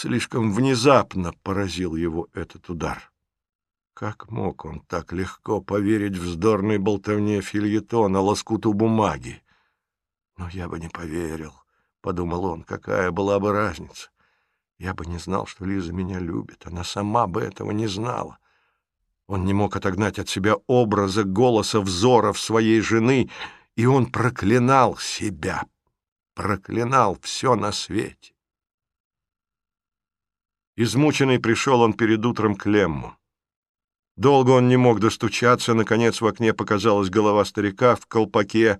Слишком внезапно поразил его этот удар. Как мог он так легко поверить вздорной болтовне фильетона, лоскуту бумаги? Но я бы не поверил, — подумал он, — какая была бы разница. Я бы не знал, что Лиза меня любит, она сама бы этого не знала. Он не мог отогнать от себя образа, голоса, взоров своей жены, и он проклинал себя, проклинал все на свете. Измученный пришел он перед утром к Лемму. Долго он не мог достучаться, наконец в окне показалась голова старика в колпаке,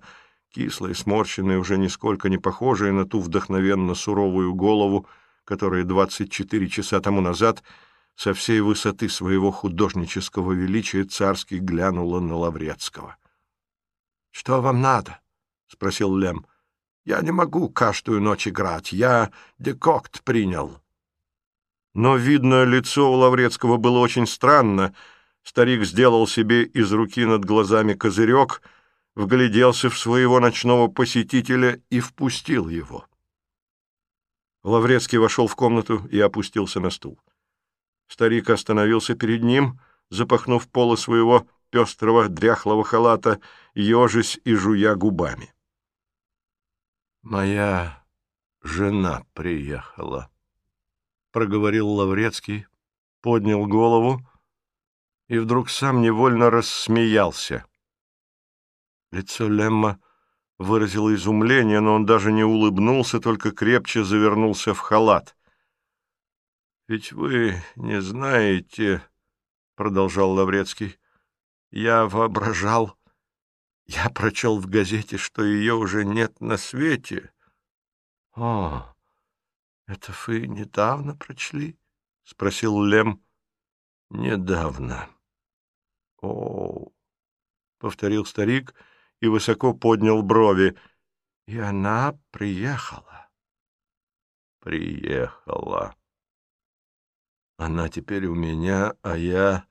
кислая, сморщенная, уже нисколько не похожая на ту вдохновенно суровую голову, которая двадцать четыре часа тому назад со всей высоты своего художнического величия царски глянула на Лаврецкого. — Что вам надо? — спросил Лем. — Я не могу каждую ночь играть. Я декокт принял. Но, видно, лицо у Лаврецкого было очень странно — Старик сделал себе из руки над глазами козырек, вгляделся в своего ночного посетителя и впустил его. Лаврецкий вошел в комнату и опустился на стул. Старик остановился перед ним, запахнув полы своего пестрого дряхлого халата, ежась и жуя губами. «Моя жена приехала», — проговорил Лаврецкий, поднял голову и вдруг сам невольно рассмеялся. Лицо Лемма выразило изумление, но он даже не улыбнулся, только крепче завернулся в халат. «Ведь вы не знаете, — продолжал Лаврецкий, — я воображал, я прочел в газете, что ее уже нет на свете». «О, это вы недавно прочли?» — спросил Лем. «Недавно». О, повторил старик и высоко поднял брови. И она приехала. Приехала. Она теперь у меня, а я...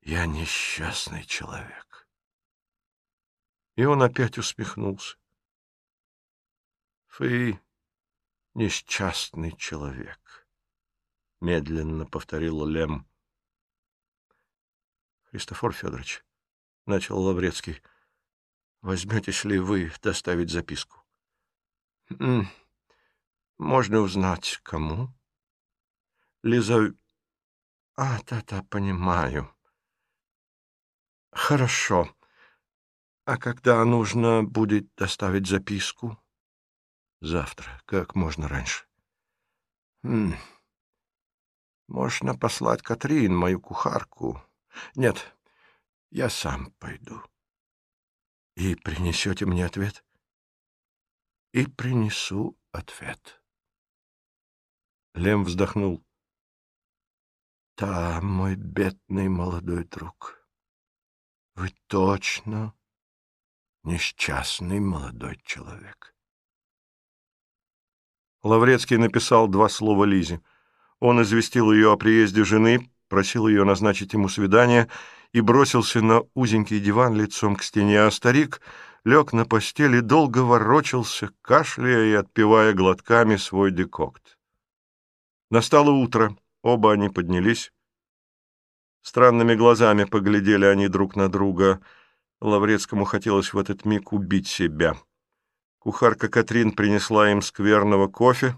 Я несчастный человек. И он опять усмехнулся. Вы несчастный человек, — медленно повторил Лем. Христофор Федорович, — начал Лаврецкий, — возьметесь ли вы доставить записку? — Можно узнать, кому? — Лиза... А, да-да, понимаю. — Хорошо. А когда нужно будет доставить записку? — Завтра, как можно раньше. — Можно послать Катрин, мою кухарку. Нет, я сам пойду. И принесете мне ответ? И принесу ответ. Лем вздохнул. Да, мой бедный молодой друг, вы точно несчастный молодой человек. Лаврецкий написал два слова Лизе. Он известил ее о приезде жены, просил ее назначить ему свидание и бросился на узенький диван лицом к стене, а старик лег на постели долго ворочался, кашляя и отпивая глотками свой декокт. Настало утро, оба они поднялись. Странными глазами поглядели они друг на друга. Лаврецкому хотелось в этот миг убить себя. Кухарка Катрин принесла им скверного кофе.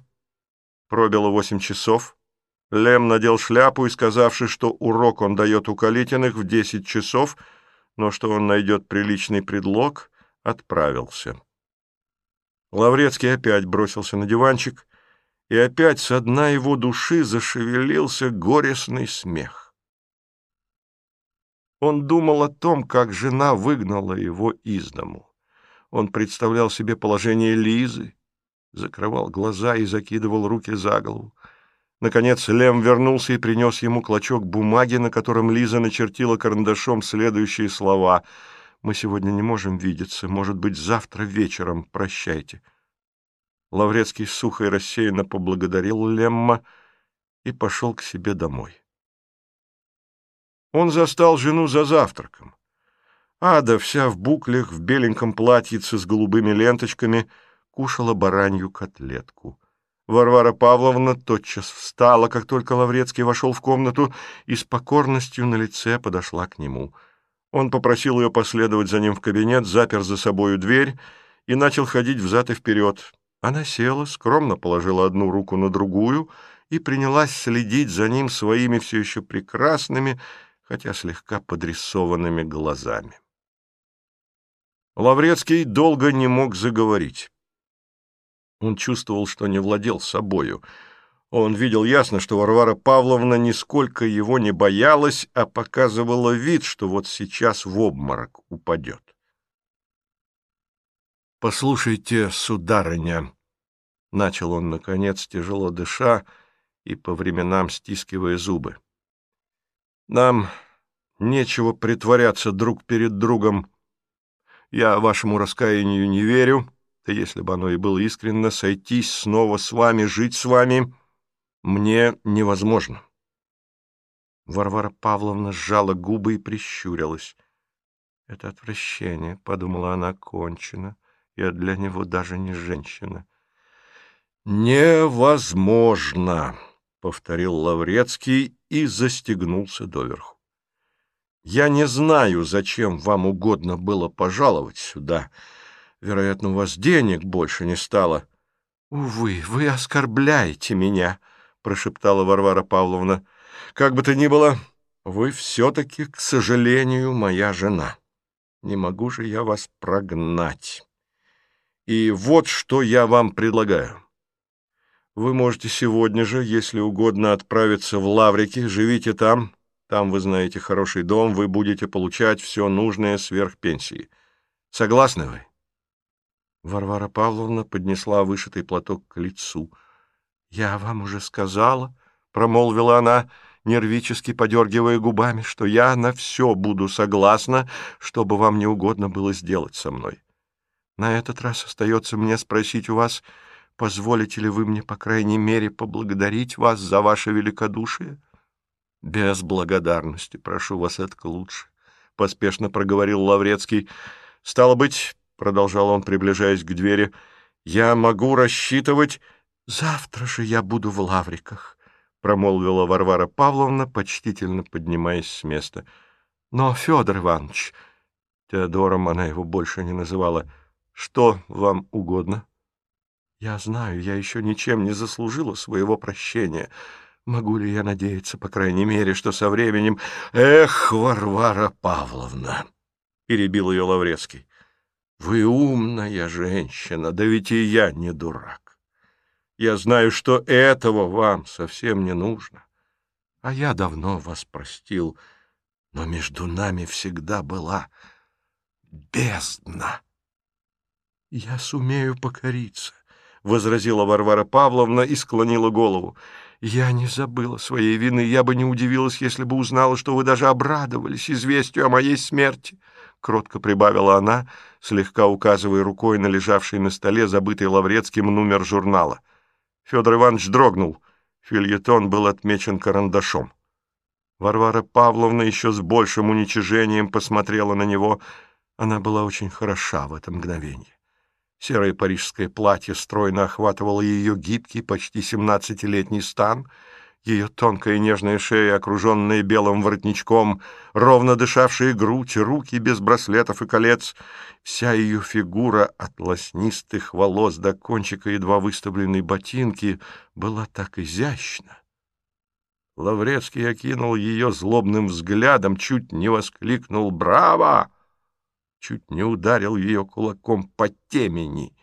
Пробило восемь часов. Лем надел шляпу и, сказавши, что урок он дает у Калитиных в десять часов, но что он найдет приличный предлог, отправился. Лаврецкий опять бросился на диванчик, и опять со дна его души зашевелился горестный смех. Он думал о том, как жена выгнала его из дому. Он представлял себе положение Лизы, закрывал глаза и закидывал руки за голову. Наконец Лем вернулся и принес ему клочок бумаги, на котором Лиза начертила карандашом следующие слова. «Мы сегодня не можем видеться. Может быть, завтра вечером. Прощайте». Лаврецкий сухо и рассеянно поблагодарил Лемма и пошел к себе домой. Он застал жену за завтраком. Ада, вся в буклях, в беленьком платьице с голубыми ленточками, кушала баранью котлетку. Варвара Павловна тотчас встала, как только Лаврецкий вошел в комнату, и с покорностью на лице подошла к нему. Он попросил ее последовать за ним в кабинет, запер за собою дверь и начал ходить взад и вперед. Она села, скромно положила одну руку на другую и принялась следить за ним своими все еще прекрасными, хотя слегка подрисованными глазами. Лаврецкий долго не мог заговорить. Он чувствовал, что не владел собою. Он видел ясно, что Варвара Павловна нисколько его не боялась, а показывала вид, что вот сейчас в обморок упадет. «Послушайте, сударыня», — начал он, наконец, тяжело дыша и по временам стискивая зубы. «Нам нечего притворяться друг перед другом. Я вашему раскаянию не верю» да если бы оно и было искренно, сойтись снова с вами, жить с вами, мне невозможно. Варвара Павловна сжала губы и прищурилась. «Это отвращение», — подумала она, — «кончено. Я для него даже не женщина». «Невозможно», — повторил Лаврецкий и застегнулся доверху. «Я не знаю, зачем вам угодно было пожаловать сюда». Вероятно, у вас денег больше не стало. — Увы, вы оскорбляете меня, — прошептала Варвара Павловна. — Как бы то ни было, вы все-таки, к сожалению, моя жена. Не могу же я вас прогнать. И вот что я вам предлагаю. Вы можете сегодня же, если угодно, отправиться в Лаврики, живите там. Там вы знаете хороший дом, вы будете получать все нужное сверх пенсии. Согласны вы? Варвара Павловна поднесла вышитый платок к лицу. — Я вам уже сказала, — промолвила она, нервически подергивая губами, — что я на все буду согласна, что бы вам не угодно было сделать со мной. На этот раз остается мне спросить у вас, позволите ли вы мне, по крайней мере, поблагодарить вас за ваше великодушие? — Без благодарности, прошу вас, это лучше, — поспешно проговорил Лаврецкий. — Стало быть, продолжал он, приближаясь к двери, — я могу рассчитывать... Завтра же я буду в Лавриках, — промолвила Варвара Павловна, почтительно поднимаясь с места. Но, Федор Иванович, Теодором она его больше не называла, что вам угодно? Я знаю, я еще ничем не заслужила своего прощения. Могу ли я надеяться, по крайней мере, что со временем... Эх, Варвара Павловна! — перебил ее Лаврецкий. Вы умная женщина, да ведь и я не дурак. Я знаю, что этого вам совсем не нужно. А я давно вас простил, но между нами всегда была бездна. Я сумею покориться, — возразила Варвара Павловна и склонила голову. Я не забыла своей вины, я бы не удивилась, если бы узнала, что вы даже обрадовались известию о моей смерти. — кротко прибавила она, слегка указывая рукой на лежавший на столе забытый Лаврецким номер журнала. Федор Иванович дрогнул. Фильетон был отмечен карандашом. Варвара Павловна еще с большим уничижением посмотрела на него. Она была очень хороша в это мгновение. Серое парижское платье стройно охватывало ее гибкий, почти семнадцатилетний стан — ее тонкая нежная шея, окруженная белым воротничком, ровно дышавшая грудь, руки без браслетов и колец, вся ее фигура от лоснистых волос до кончика едва выставленной ботинки была так изящна. Лаврецкий окинул ее злобным взглядом, чуть не воскликнул «Браво!», чуть не ударил ее кулаком по темени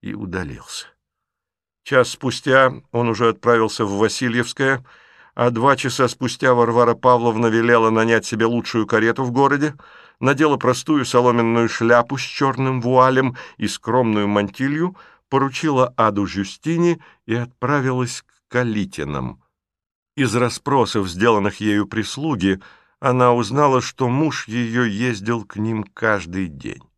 и удалился. Час спустя он уже отправился в Васильевское, а два часа спустя Варвара Павловна велела нанять себе лучшую карету в городе, надела простую соломенную шляпу с черным вуалем и скромную мантилью, поручила Аду Жюстине и отправилась к Калитинам. Из расспросов, сделанных ею прислуги, она узнала, что муж ее ездил к ним каждый день.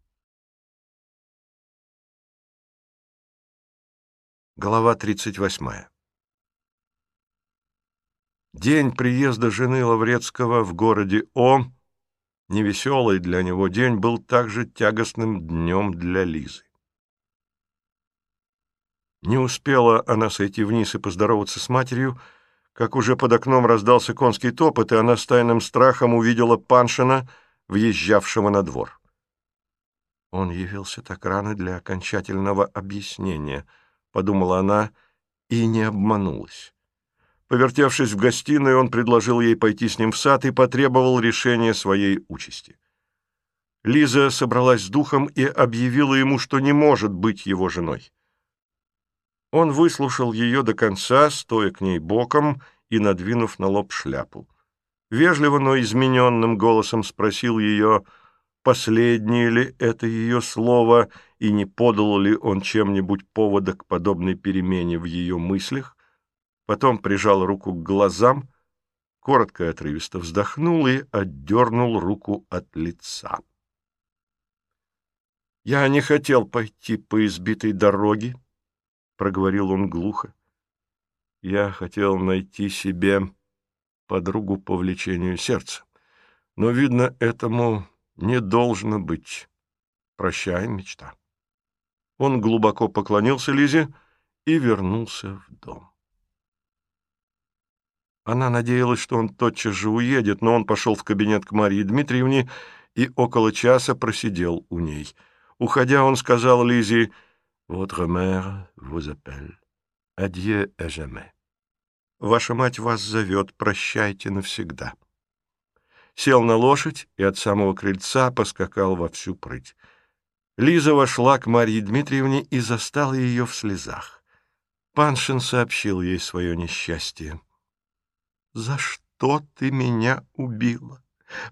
Глава 38. День приезда жены Лаврецкого в городе О, невеселый для него день, был также тягостным днем для Лизы. Не успела она сойти вниз и поздороваться с матерью, как уже под окном раздался конский топот, и она с тайным страхом увидела Паншина, въезжавшего на двор. Он явился так рано для окончательного объяснения, подумала она и не обманулась. Повертевшись в гостиной, он предложил ей пойти с ним в сад и потребовал решения своей участи. Лиза собралась с духом и объявила ему, что не может быть его женой. Он выслушал ее до конца, стоя к ней боком и надвинув на лоб шляпу. Вежливо, но измененным голосом спросил ее, последнее ли это ее слово и не подал ли он чем-нибудь повода к подобной перемене в ее мыслях, потом прижал руку к глазам, коротко и отрывисто вздохнул и отдернул руку от лица. «Я не хотел пойти по избитой дороге», — проговорил он глухо. «Я хотел найти себе подругу по влечению сердца, но, видно, этому не должно быть. Прощай, мечта». Он глубоко поклонился Лизе и вернулся в дом. Она надеялась, что он тотчас же уедет, но он пошел в кабинет к Марии Дмитриевне и около часа просидел у ней. Уходя, он сказал Лизе Votre mère vous appelle. Adieu à jamais. Ваша мать вас зовет, прощайте навсегда. Сел на лошадь и от самого крыльца поскакал во всю прыть. Лиза вошла к Марье Дмитриевне и застала ее в слезах. Паншин сообщил ей свое несчастье. «За что ты меня убила?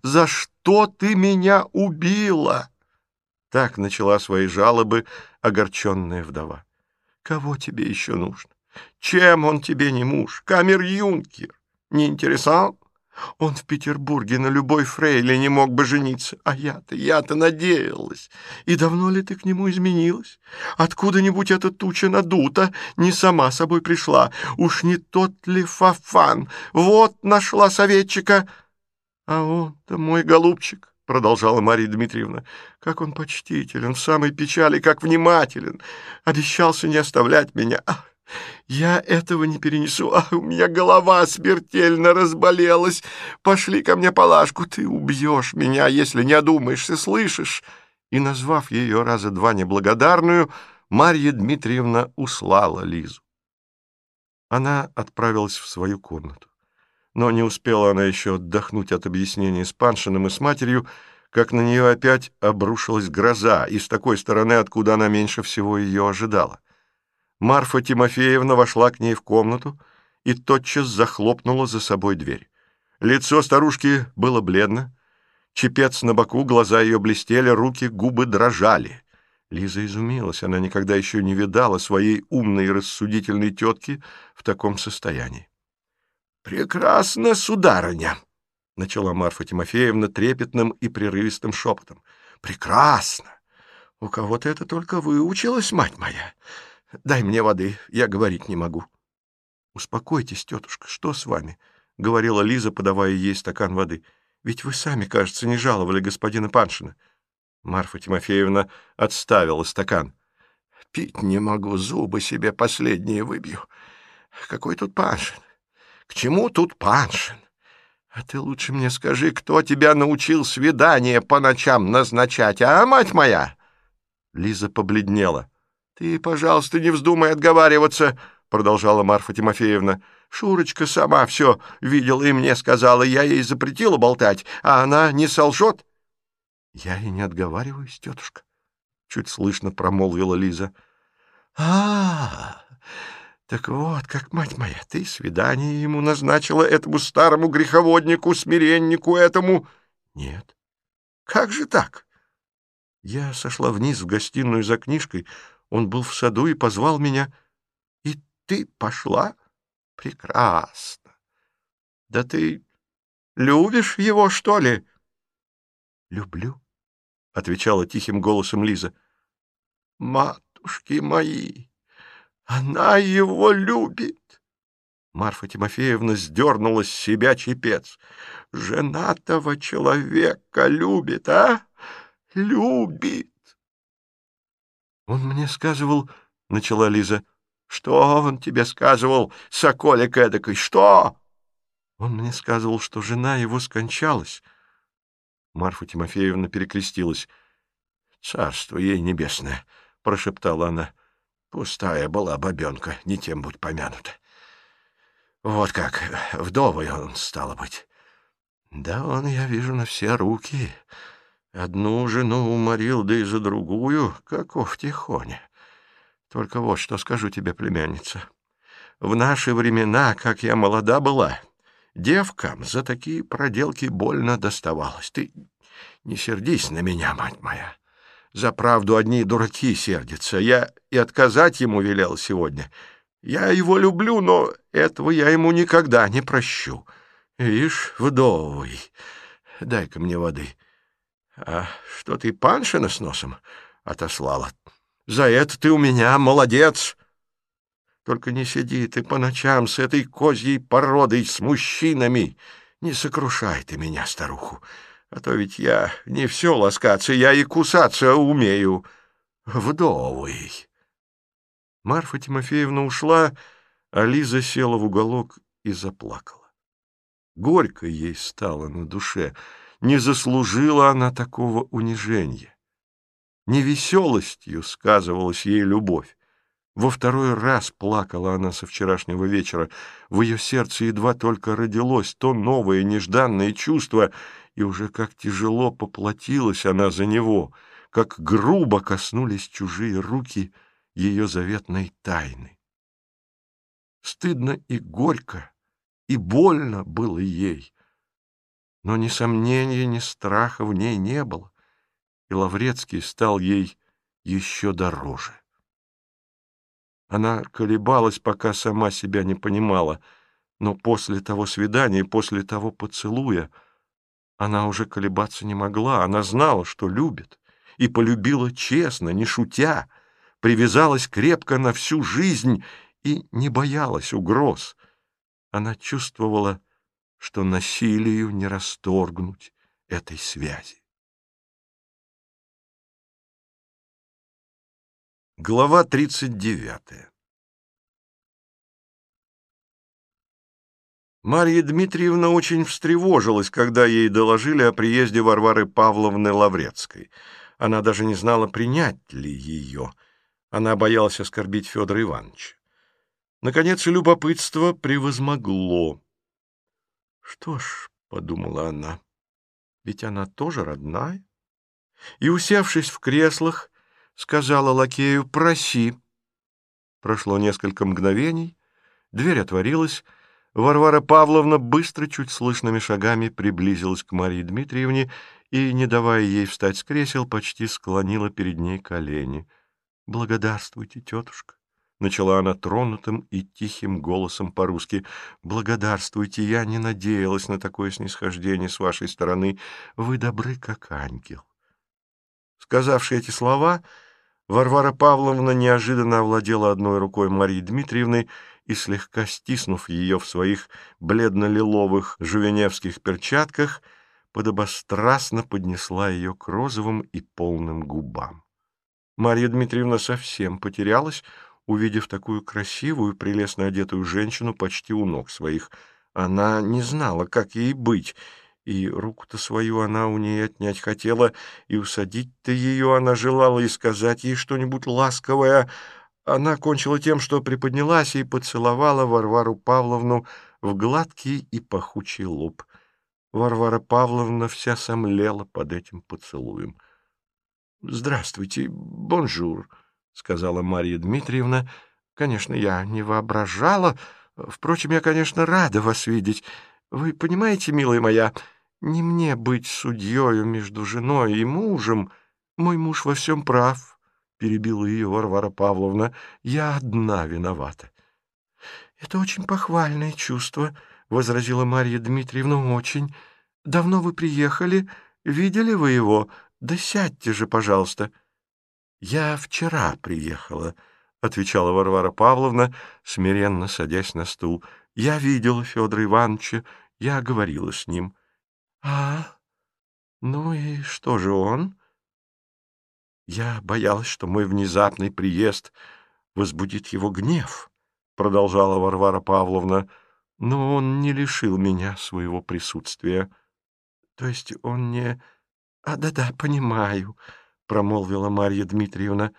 За что ты меня убила?» Так начала свои жалобы огорченная вдова. «Кого тебе еще нужно? Чем он тебе не муж? Камер-юнкер? Не интересал? Он в Петербурге на любой фрейле не мог бы жениться. А я-то, я-то надеялась. И давно ли ты к нему изменилась? Откуда-нибудь эта туча надута не сама собой пришла. Уж не тот ли Фафан? Вот нашла советчика. А он-то мой голубчик — продолжала Мария Дмитриевна, — как он почтителен, в самой печали, как внимателен. Обещался не оставлять меня. Ах, я этого не перенесу. Ах, у меня голова смертельно разболелась. Пошли ко мне палашку. Ты убьешь меня, если не одумаешься, слышишь? И, назвав ее раза два неблагодарную, Марья Дмитриевна услала Лизу. Она отправилась в свою комнату. Но не успела она еще отдохнуть от объяснений с Паншиным и с матерью, как на нее опять обрушилась гроза, и с такой стороны, откуда она меньше всего ее ожидала. Марфа Тимофеевна вошла к ней в комнату и тотчас захлопнула за собой дверь. Лицо старушки было бледно, чепец на боку, глаза ее блестели, руки, губы дрожали. Лиза изумилась, она никогда еще не видала своей умной и рассудительной тетки в таком состоянии. «Прекрасно, сударыня!» — начала Марфа Тимофеевна трепетным и прерывистым шепотом. «Прекрасно! У кого-то это только выучилась, мать моя! Дай мне воды, я говорить не могу». «Успокойтесь, тетушка, что с вами?» — говорила Лиза, подавая ей стакан воды. «Ведь вы сами, кажется, не жаловали господина Паншина». Марфа Тимофеевна отставила стакан. «Пить не могу, зубы себе последние выбью. Какой тут Паншин? К чему тут Паншин? А ты лучше мне скажи, кто тебя научил свидание по ночам назначать, а, мать моя?» Лиза побледнела. «Ты, пожалуйста, не вздумай отговариваться», — продолжала Марфа Тимофеевна. «Шурочка сама все видела и мне сказала, я ей запретила болтать, а она не солжет». «Я и не отговариваюсь, тетушка», — чуть слышно промолвила Лиза. «А-а-а!» Так вот, как, мать моя, ты свидание ему назначила этому старому греховоднику, смиреннику этому? Нет. Как же так? Я сошла вниз в гостиную за книжкой, он был в саду и позвал меня. И ты пошла? Прекрасно. Да ты любишь его, что ли? Люблю, — отвечала тихим голосом Лиза. Матушки мои! Она его любит. Марфа Тимофеевна сдернула с себя чепец. Женатого человека любит, а? Любит. Он мне сказывал, — начала Лиза, — Что он тебе сказывал, соколик эдакой, что? Он мне сказывал, что жена его скончалась. Марфа Тимофеевна перекрестилась. «Царство ей небесное!» — прошептала она. «Пустая была бабенка, не тем будь помянута. Вот как, вдовой он, стало быть. Да он, я вижу, на все руки. Одну жену уморил, да и за другую, каков тихоня. Только вот что скажу тебе, племянница. В наши времена, как я молода была, девкам за такие проделки больно доставалось. Ты не сердись на меня, мать моя. За правду одни дураки сердятся. Я и отказать ему велел сегодня. Я его люблю, но этого я ему никогда не прощу. Вишь, вдовый, дай-ка мне воды. А что ты Паншина с носом отослала? За это ты у меня молодец. Только не сиди ты по ночам с этой козьей породой, с мужчинами. Не сокрушай ты меня, старуху, а то ведь я не все ласкаться, я и кусаться умею. Вдовый. Марфа Тимофеевна ушла, а Лиза села в уголок и заплакала. Горько ей стало на душе. Не заслужила она такого унижения. Невеселостью сказывалась ей любовь. Во второй раз плакала она со вчерашнего вечера. В ее сердце едва только родилось то новое нежданное чувство, и уже как тяжело поплатилась она за него, как грубо коснулись чужие руки ее заветной тайны. Стыдно и горько, и больно было ей, но ни сомнения, ни страха в ней не было и Лаврецкий стал ей еще дороже. Она колебалась, пока сама себя не понимала, но после того свидания, после того поцелуя, она уже колебаться не могла. Она знала, что любит, и полюбила честно, не шутя, привязалась крепко на всю жизнь и не боялась угроз. Она чувствовала, что насилию не расторгнуть этой связи. Глава 39 Марья Дмитриевна очень встревожилась, когда ей доложили о приезде Варвары Павловны Лаврецкой. Она даже не знала, принять ли ее. Она боялась оскорбить Федора Ивановича. Наконец, любопытство превозмогло. «Что ж», — подумала она, — «ведь она тоже родная». И, усевшись в креслах, сказала лакею «проси». Прошло несколько мгновений, дверь отворилась, Варвара Павловна быстро, чуть слышными шагами приблизилась к Марии Дмитриевне и, не давая ей встать с кресел, почти склонила перед ней колени. «Благодарствуйте, тетушка!» — начала она тронутым и тихим голосом по-русски. «Благодарствуйте, я не надеялась на такое снисхождение с вашей стороны. Вы добры, как ангел». Сказавши эти слова, Варвара Павловна неожиданно овладела одной рукой Марии Дмитриевны и, слегка стиснув ее в своих бледно-лиловых жувеневских перчатках, подобострастно поднесла ее к розовым и полным губам. Марья Дмитриевна совсем потерялась, увидев такую красивую, прелестно одетую женщину почти у ног своих. Она не знала, как ей быть — и руку-то свою она у ней отнять хотела, и усадить-то ее она желала, и сказать ей что-нибудь ласковое. Она кончила тем, что приподнялась и поцеловала Варвару Павловну в гладкий и пахучий лоб. Варвара Павловна вся сомлела под этим поцелуем. — Здравствуйте, bonjour, — сказала Марья Дмитриевна. — Конечно, я не воображала. Впрочем, я, конечно, рада вас видеть. Вы понимаете, милая моя, не мне быть судьею между женой и мужем. Мой муж во всем прав, — перебила ее Варвара Павловна. Я одна виновата. — Это очень похвальное чувство, — возразила Марья Дмитриевна, — очень. Давно вы приехали? Видели вы его? Да сядьте же, пожалуйста. — Я вчера приехала, — отвечала Варвара Павловна, смиренно садясь на стул. — Я видела Федора Ивановича, я говорила с ним. — а, ну и что же он? Я боялась, что мой внезапный приезд возбудит его гнев, — продолжала Варвара Павловна, — но он не лишил меня своего присутствия. То есть он не... А, да-да, понимаю, — промолвила Марья Дмитриевна.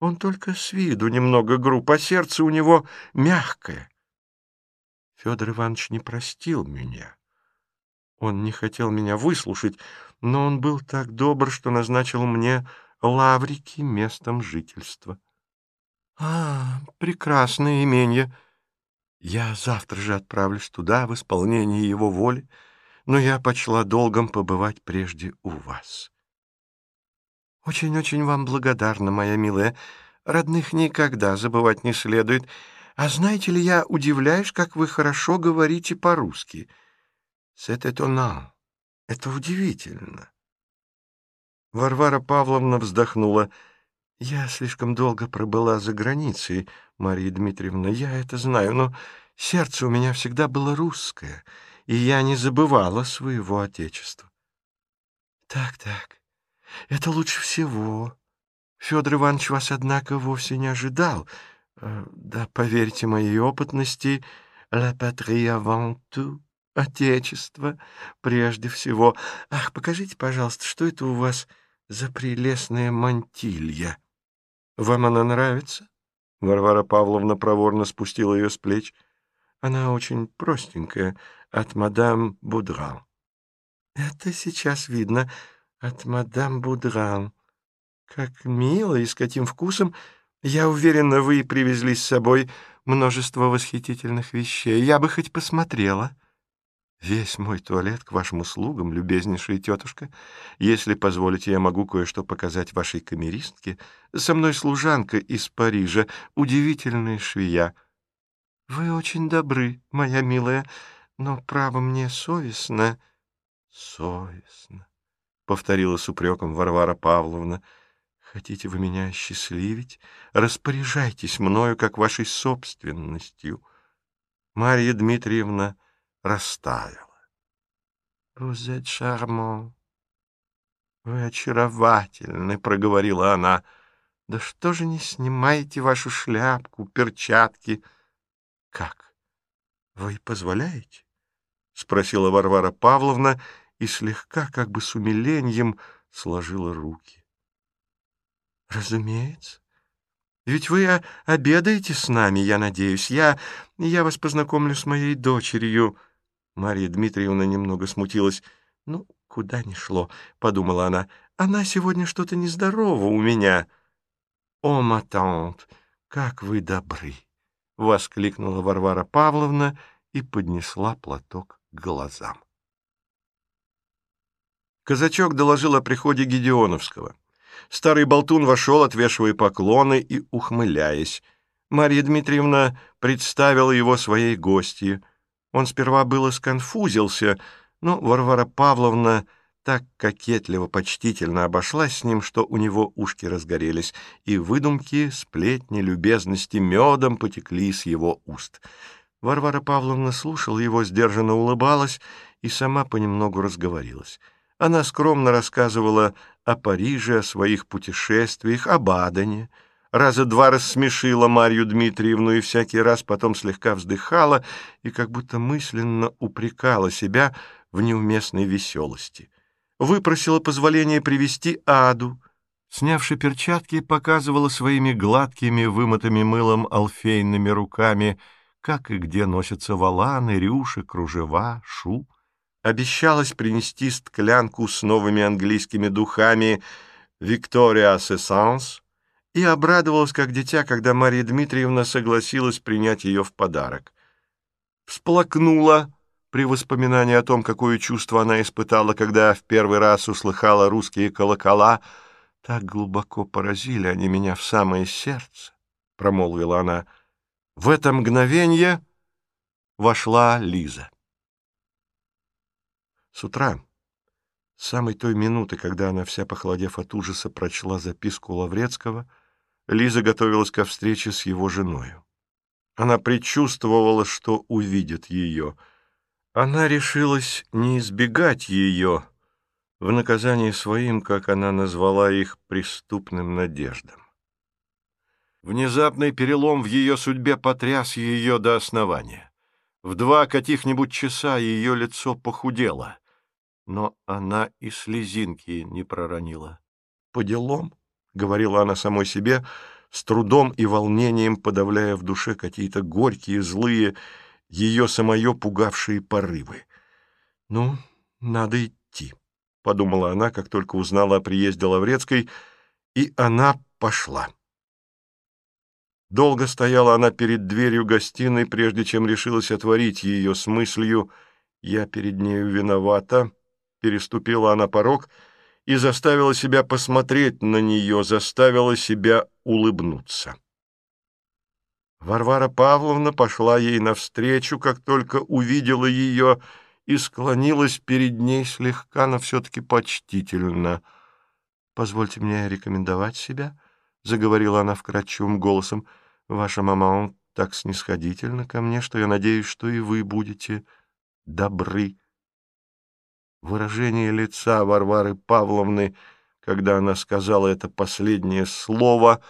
Он только с виду немного груб, а сердце у него мягкое. Федор Иванович не простил меня. Он не хотел меня выслушать, но он был так добр, что назначил мне Лаврики местом жительства. — А, прекрасное имение! Я завтра же отправлюсь туда в исполнение его воли, но я почла долгом побывать прежде у вас. Очень-очень вам благодарна, моя милая. Родных никогда забывать не следует. А знаете ли, я удивляюсь, как вы хорошо говорите по-русски. C'est étonnant. Это удивительно. Варвара Павловна вздохнула. «Я слишком долго пробыла за границей, Мария Дмитриевна, я это знаю, но сердце у меня всегда было русское, и я не забывала своего отечества». «Так, так, это лучше всего. Федор Иванович вас, однако, вовсе не ожидал. Э, да, поверьте моей опытности, «la patrie avant tout». Отечество прежде всего. Ах, покажите, пожалуйста, что это у вас за прелестная мантилья? Вам она нравится? Варвара Павловна проворно спустила ее с плеч. Она очень простенькая, от мадам Будран. Это сейчас видно, от мадам Будран. Как мило и с каким вкусом. Я уверена, вы привезли с собой множество восхитительных вещей. Я бы хоть посмотрела. Весь мой туалет к вашим услугам, любезнейшая тетушка. Если позволите, я могу кое-что показать вашей камеристке. Со мной служанка из Парижа, удивительная швея. Вы очень добры, моя милая, но, право, мне совестно. Совестно, — повторила с упреком Варвара Павловна. Хотите вы меня счастливить? Распоряжайтесь мною, как вашей собственностью. Марья Дмитриевна растаяла. «Vous êtes charmant». «Вы очаровательны», — проговорила она. «Да что же не снимаете вашу шляпку, перчатки?» «Как? Вы позволяете?» — спросила Варвара Павловна и слегка, как бы с умилением, сложила руки. «Разумеется. Ведь вы обедаете с нами, я надеюсь. Я, я вас познакомлю с моей дочерью». Марья Дмитриевна немного смутилась. «Ну, куда ни шло», — подумала она. «Она сегодня что-то нездорово у меня». «О, матант, как вы добры!» — воскликнула Варвара Павловна и поднесла платок к глазам. Казачок доложил о приходе Гедеоновского. Старый болтун вошел, отвешивая поклоны и ухмыляясь. Марья Дмитриевна представила его своей гостье — он сперва было сконфузился, но Варвара Павловна так кокетливо, почтительно обошлась с ним, что у него ушки разгорелись, и выдумки, сплетни, любезности медом потекли с его уст. Варвара Павловна слушала его, сдержанно улыбалась и сама понемногу разговорилась. Она скромно рассказывала о Париже, о своих путешествиях, об Адане, раза два рассмешила Марью Дмитриевну и всякий раз потом слегка вздыхала и как будто мысленно упрекала себя в неуместной веселости. Выпросила позволение привести Аду. Снявши перчатки, показывала своими гладкими, вымытыми мылом алфейными руками, как и где носятся валаны, рюши, кружева, шу. Обещалась принести склянку с новыми английскими духами «Виктория Сессанс», и обрадовалась, как дитя, когда Мария Дмитриевна согласилась принять ее в подарок. Всплакнула при воспоминании о том, какое чувство она испытала, когда в первый раз услыхала русские колокола. «Так глубоко поразили они меня в самое сердце», — промолвила она. В это мгновение вошла Лиза. С утра, с самой той минуты, когда она, вся похолодев от ужаса, прочла записку Лаврецкого, — Лиза готовилась ко встрече с его женою. Она предчувствовала, что увидит ее. Она решилась не избегать ее в наказании своим, как она назвала их, преступным надеждам. Внезапный перелом в ее судьбе потряс ее до основания. В два каких-нибудь часа ее лицо похудело, но она и слезинки не проронила. «По делам», — говорила она самой себе, с трудом и волнением подавляя в душе какие-то горькие, злые, ее самое пугавшие порывы. «Ну, надо идти», — подумала она, как только узнала о приезде Лаврецкой, и она пошла. Долго стояла она перед дверью гостиной, прежде чем решилась отворить ее с мыслью «Я перед нею виновата». Переступила она порог и заставила себя посмотреть на нее, заставила себя улыбнуться. Варвара Павловна пошла ей навстречу, как только увидела ее, и склонилась перед ней слегка, но все-таки почтительно. «Позвольте мне рекомендовать себя», — заговорила она вкрадчивым голосом. Ваша мама, он так снисходительно ко мне, что я надеюсь, что и вы будете добры. Выражение лица Варвары Павловны, когда она сказала это последнее слово,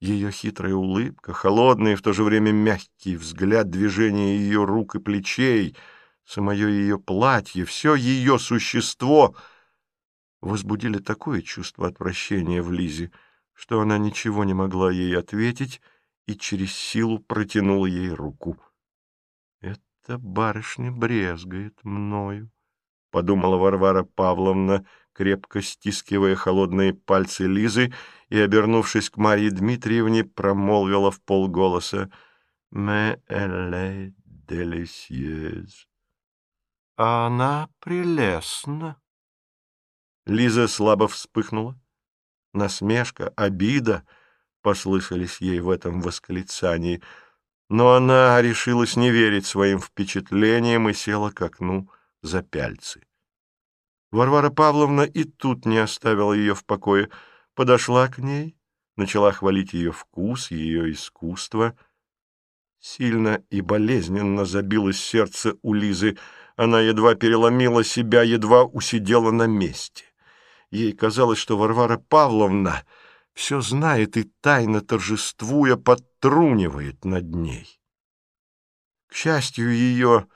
ее хитрая улыбка, холодный и в то же время мягкий взгляд, движение ее рук и плечей, самое ее платье, все ее существо возбудили такое чувство отвращения в Лизе, что она ничего не могла ей ответить, и через силу протянул ей руку. «Эта барышня брезгает мною», — подумала Варвара Павловна, крепко стискивая холодные пальцы Лизы и, обернувшись к Марье Дмитриевне, промолвила в полголоса «Mais elle est délicieuse». «А она прелестна». Лиза слабо вспыхнула. Насмешка, обида — послышались ей в этом восклицании, но она решилась не верить своим впечатлениям и села к окну за пяльцы. Варвара Павловна и тут не оставила ее в покое, подошла к ней, начала хвалить ее вкус, ее искусство. Сильно и болезненно забилось сердце у Лизы, она едва переломила себя, едва усидела на месте. Ей казалось, что Варвара Павловна все знает и тайно торжествуя подтрунивает над ней. К счастью ее,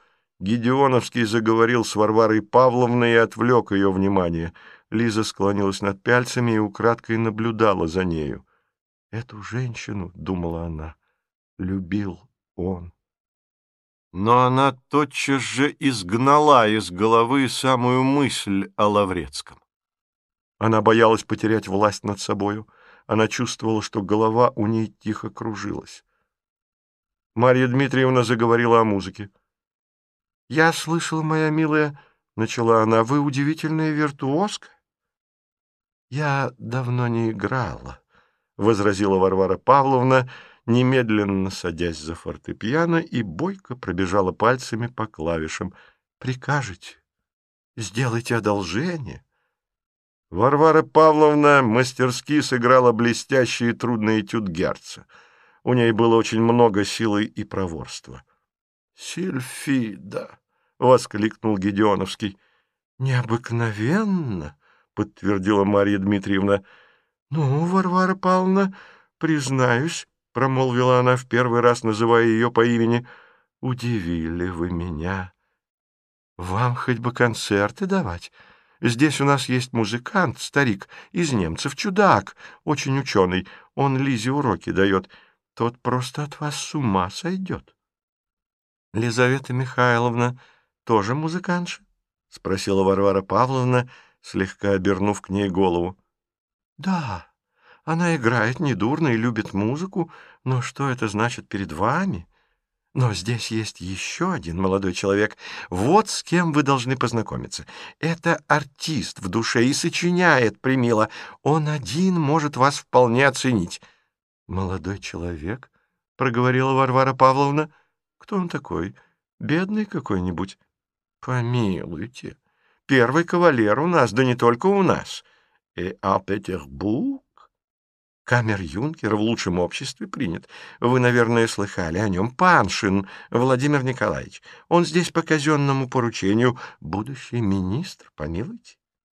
Гедеоновский заговорил с Варварой Павловной и отвлек ее внимание. Лиза склонилась над пяльцами и украдкой наблюдала за нею. «Эту женщину, — думала она, — любил он». Но она тотчас же изгнала из головы самую мысль о Лаврецком. Она боялась потерять власть над собою, — она чувствовала, что голова у ней тихо кружилась. Марья Дмитриевна заговорила о музыке. «Я слышала, моя милая, — начала она, — вы удивительная виртуозка». «Я давно не играла», — возразила Варвара Павловна, немедленно садясь за фортепиано и бойко пробежала пальцами по клавишам. «Прикажете? Сделайте одолжение». Варвара Павловна мастерски сыграла блестящий и трудный этюд Герца. У ней было очень много силы и проворства. «Сильфида!» — воскликнул Гедеоновский. «Необыкновенно!» — подтвердила Марья Дмитриевна. «Ну, Варвара Павловна, признаюсь, — промолвила она в первый раз, называя ее по имени, — удивили вы меня. Вам хоть бы концерты давать?» Здесь у нас есть музыкант, старик, из немцев, чудак, очень ученый. Он Лизе уроки дает. Тот просто от вас с ума сойдет. — Лизавета Михайловна тоже музыкантша? — спросила Варвара Павловна, слегка обернув к ней голову. — Да, она играет недурно и любит музыку, но что это значит перед вами? Но здесь есть еще один молодой человек. Вот с кем вы должны познакомиться. Это артист в душе и сочиняет примило. Он один может вас вполне оценить. — Молодой человек? — проговорила Варвара Павловна. — Кто он такой? Бедный какой-нибудь? — Помилуйте. Первый кавалер у нас, да не только у нас. И а Петербург? Камер-юнкер в лучшем обществе принят. Вы, наверное, слыхали о нем. Паншин Владимир Николаевич. Он здесь по казенному поручению. Будущий министр, помилуйте.